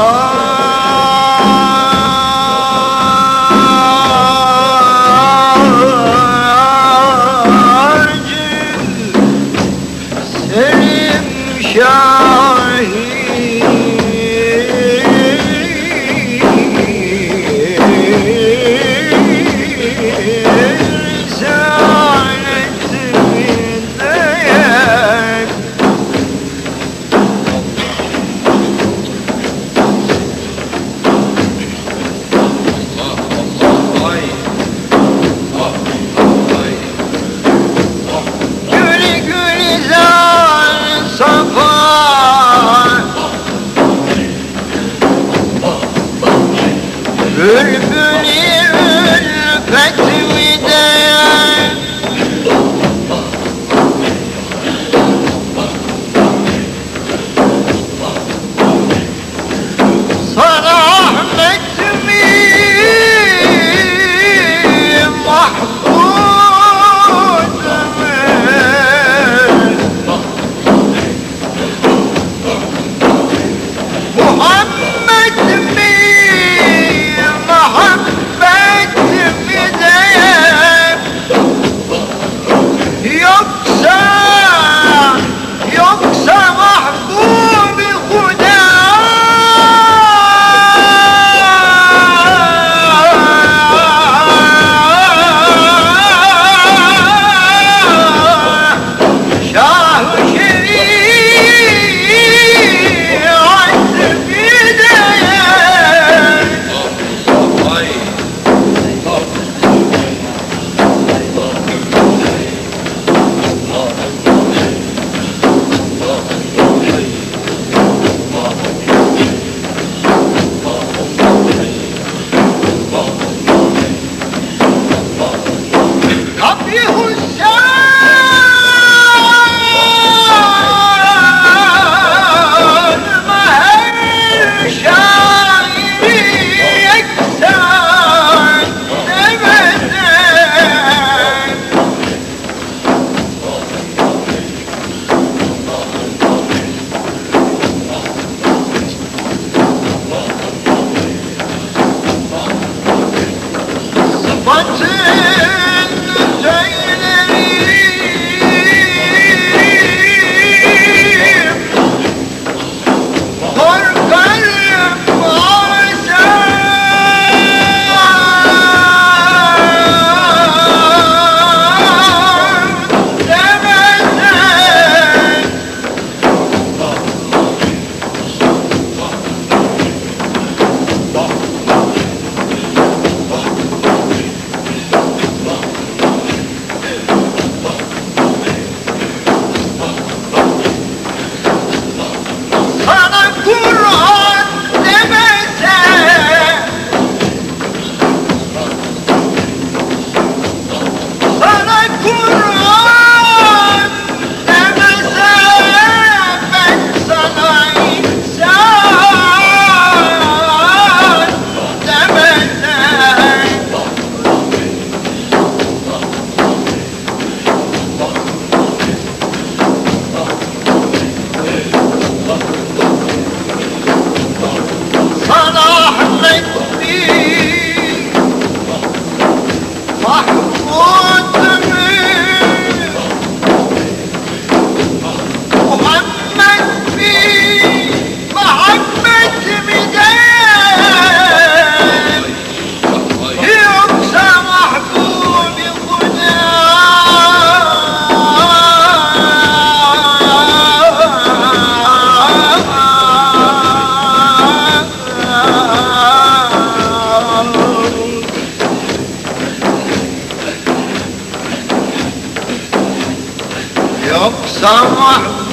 Oh. Good. 什么？